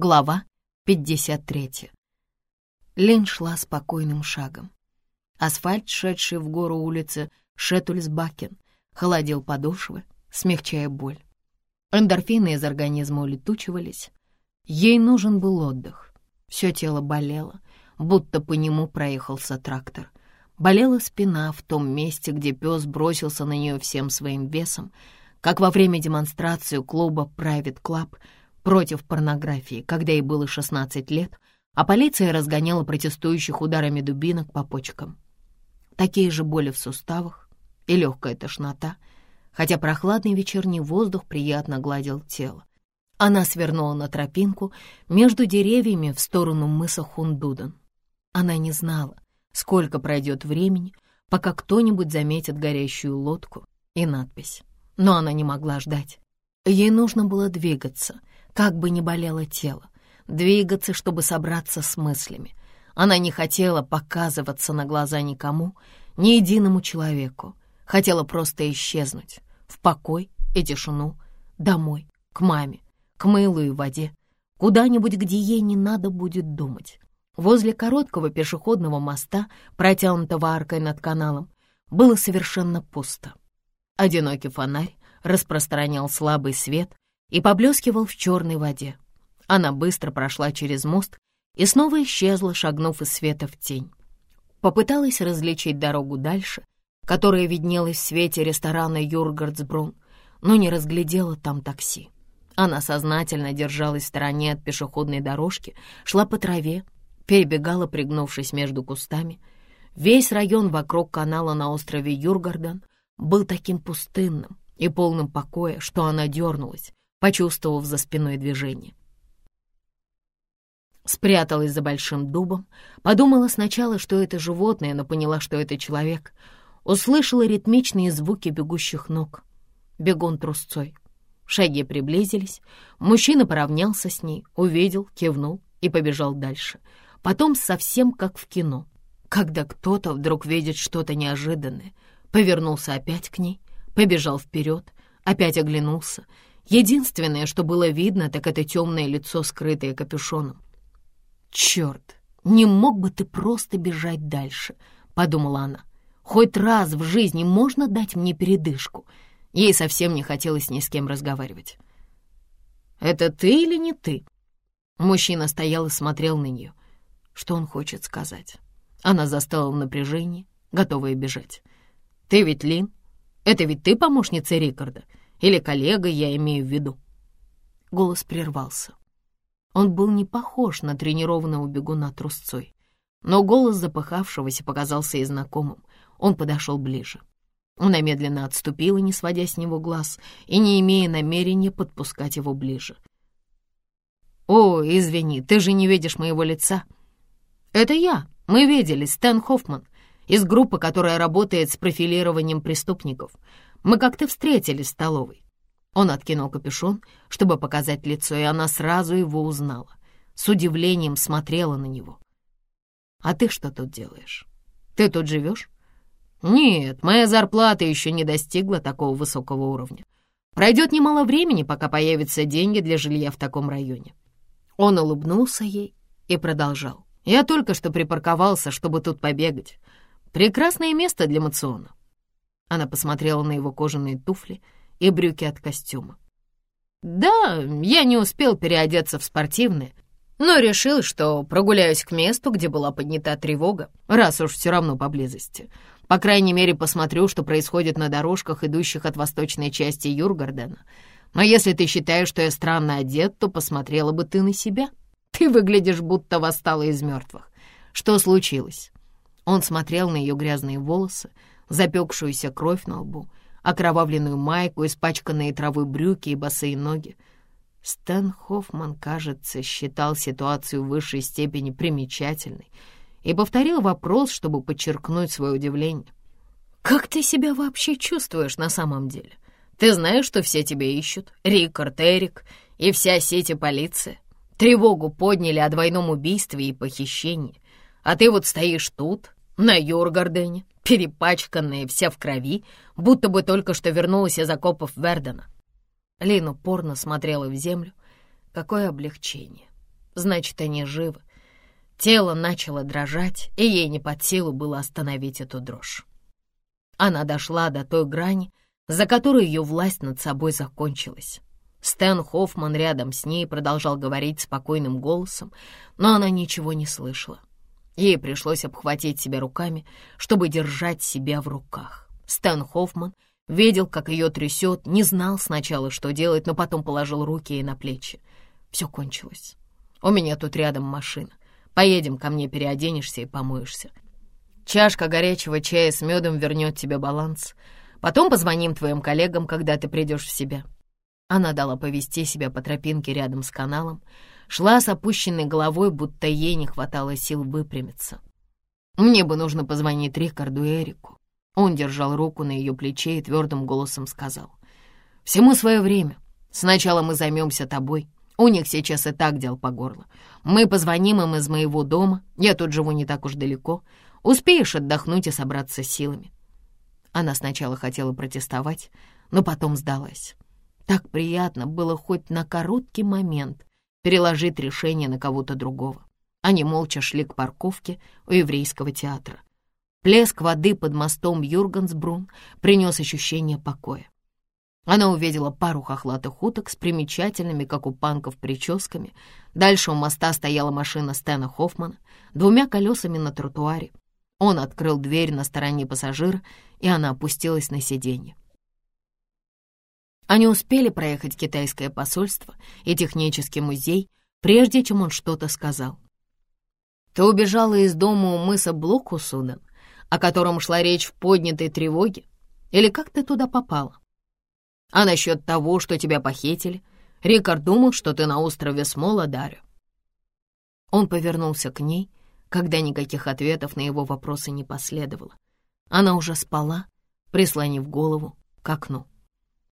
Глава 53. Лин шла спокойным шагом. Асфальт, шедший в гору улицы Шетульсбакен, холодил подошвы, смягчая боль. Эндорфины из организма улетучивались. Ей нужен был отдых. Все тело болело, будто по нему проехался трактор. Болела спина в том месте, где пес бросился на нее всем своим весом, как во время демонстрации клуба Private Club — против порнографии, когда ей было 16 лет, а полиция разгоняла протестующих ударами дубинок по почкам. Такие же боли в суставах и легкая тошнота, хотя прохладный вечерний воздух приятно гладил тело. Она свернула на тропинку между деревьями в сторону мыса Хундудан. Она не знала, сколько пройдет времени, пока кто-нибудь заметит горящую лодку и надпись. Но она не могла ждать. Ей нужно было двигаться, как бы ни болело тело, двигаться, чтобы собраться с мыслями. Она не хотела показываться на глаза никому, ни единому человеку. Хотела просто исчезнуть в покой и тишину, домой, к маме, к мылу и воде, куда-нибудь, где ей не надо будет думать. Возле короткого пешеходного моста, протянутого аркой над каналом, было совершенно пусто. Одинокий фонарь распространял слабый свет и поблескивал в черной воде. Она быстро прошла через мост и снова исчезла, шагнув из света в тень. Попыталась различить дорогу дальше, которая виднелась в свете ресторана Юргардсбрун, но не разглядела там такси. Она сознательно держалась в стороне от пешеходной дорожки, шла по траве, перебегала, пригнувшись между кустами. Весь район вокруг канала на острове Юргардан был таким пустынным и полным покоя, что она дернулась, почувствовав за спиной движение. Спряталась за большим дубом, подумала сначала, что это животное, но поняла, что это человек. Услышала ритмичные звуки бегущих ног. Бегун трусцой. Шаги приблизились, мужчина поравнялся с ней, увидел, кивнул и побежал дальше. Потом совсем как в кино, когда кто-то вдруг видит что-то неожиданное, повернулся опять к ней, побежал вперед, опять оглянулся — Единственное, что было видно, так это темное лицо, скрытое капюшоном. «Черт, не мог бы ты просто бежать дальше», — подумала она. «Хоть раз в жизни можно дать мне передышку?» Ей совсем не хотелось ни с кем разговаривать. «Это ты или не ты?» Мужчина стоял и смотрел на нее. Что он хочет сказать? Она застала в напряжении, готовая бежать. «Ты ведь Лин? Это ведь ты помощница Рикарда?» Или коллега, я имею в виду». Голос прервался. Он был не похож на тренированного бегуна трусцой, но голос запыхавшегося показался и знакомым. Он подошел ближе. Она медленно отступила, не сводя с него глаз и не имея намерения подпускать его ближе. «О, извини, ты же не видишь моего лица». «Это я. Мы виделись, Стэн Хоффман, из группы, которая работает с профилированием преступников. Мы как-то встретились в столовой». Он откинул капюшон, чтобы показать лицо, и она сразу его узнала. С удивлением смотрела на него. «А ты что тут делаешь? Ты тут живешь?» «Нет, моя зарплата еще не достигла такого высокого уровня. Пройдет немало времени, пока появятся деньги для жилья в таком районе». Он улыбнулся ей и продолжал. «Я только что припарковался, чтобы тут побегать. Прекрасное место для мациона. Она посмотрела на его кожаные туфли и брюки от костюма. «Да, я не успел переодеться в спортивные, но решил, что прогуляюсь к месту, где была поднята тревога, раз уж все равно поблизости. По крайней мере, посмотрю, что происходит на дорожках, идущих от восточной части Юргардена. Но если ты считаешь, что я странно одет, то посмотрела бы ты на себя. Ты выглядишь, будто восстала из мертвых. Что случилось?» Он смотрел на ее грязные волосы, запекшуюся кровь на лбу, окровавленную майку, испачканные травой брюки и босые ноги. Стэн Хоффман, кажется, считал ситуацию в высшей степени примечательной и повторил вопрос, чтобы подчеркнуть свое удивление. «Как ты себя вообще чувствуешь на самом деле? Ты знаешь, что все тебя ищут? Рикард, Эрик и вся сеть и полиция. Тревогу подняли о двойном убийстве и похищении. А ты вот стоишь тут, на Юргардене, перепачканная вся в крови, будто бы только что вернулась из окопов Вердена. Лин упорно смотрела в землю. Какое облегчение. значит, они живы. Тело начало дрожать, и ей не под силу было остановить эту дрожь. Она дошла до той грани, за которой ее власть над собой закончилась. Стэн Хоффман рядом с ней продолжал говорить спокойным голосом, но она ничего не слышала. Ей пришлось обхватить себя руками, чтобы держать себя в руках. Стэн Хоффман видел, как ее трясет, не знал сначала, что делать, но потом положил руки ей на плечи. Все кончилось. У меня тут рядом машина. Поедем ко мне, переоденешься и помоешься. Чашка горячего чая с медом вернет тебе баланс. Потом позвоним твоим коллегам, когда ты придешь в себя. Она дала повести себя по тропинке рядом с каналом, шла с опущенной головой, будто ей не хватало сил выпрямиться. Мне бы нужно позвонить Рикарду и Эрику. Он держал руку на ее плече и твердым голосом сказал. «Всему свое время. Сначала мы займемся тобой. У них сейчас и так дел по горло. Мы позвоним им из моего дома. Я тут живу не так уж далеко. Успеешь отдохнуть и собраться силами». Она сначала хотела протестовать, но потом сдалась. Так приятно было хоть на короткий момент переложить решение на кого-то другого. Они молча шли к парковке у еврейского театра. Плеск воды под мостом Юргансбрун принес ощущение покоя. Она увидела пару хохлатых уток с примечательными, как у панков, прическами. Дальше у моста стояла машина Стэна Хоффмана, двумя колесами на тротуаре. Он открыл дверь на стороне пассажира, и она опустилась на сиденье. Они успели проехать китайское посольство и технический музей, прежде чем он что-то сказал. «Ты убежала из дома у мыса Блокусуден, о котором шла речь в поднятой тревоге? Или как ты туда попала? А насчет того, что тебя похитили, Рикард думал, что ты на острове Смола-Дарю». Он повернулся к ней, когда никаких ответов на его вопросы не последовало. Она уже спала, прислонив голову к окну.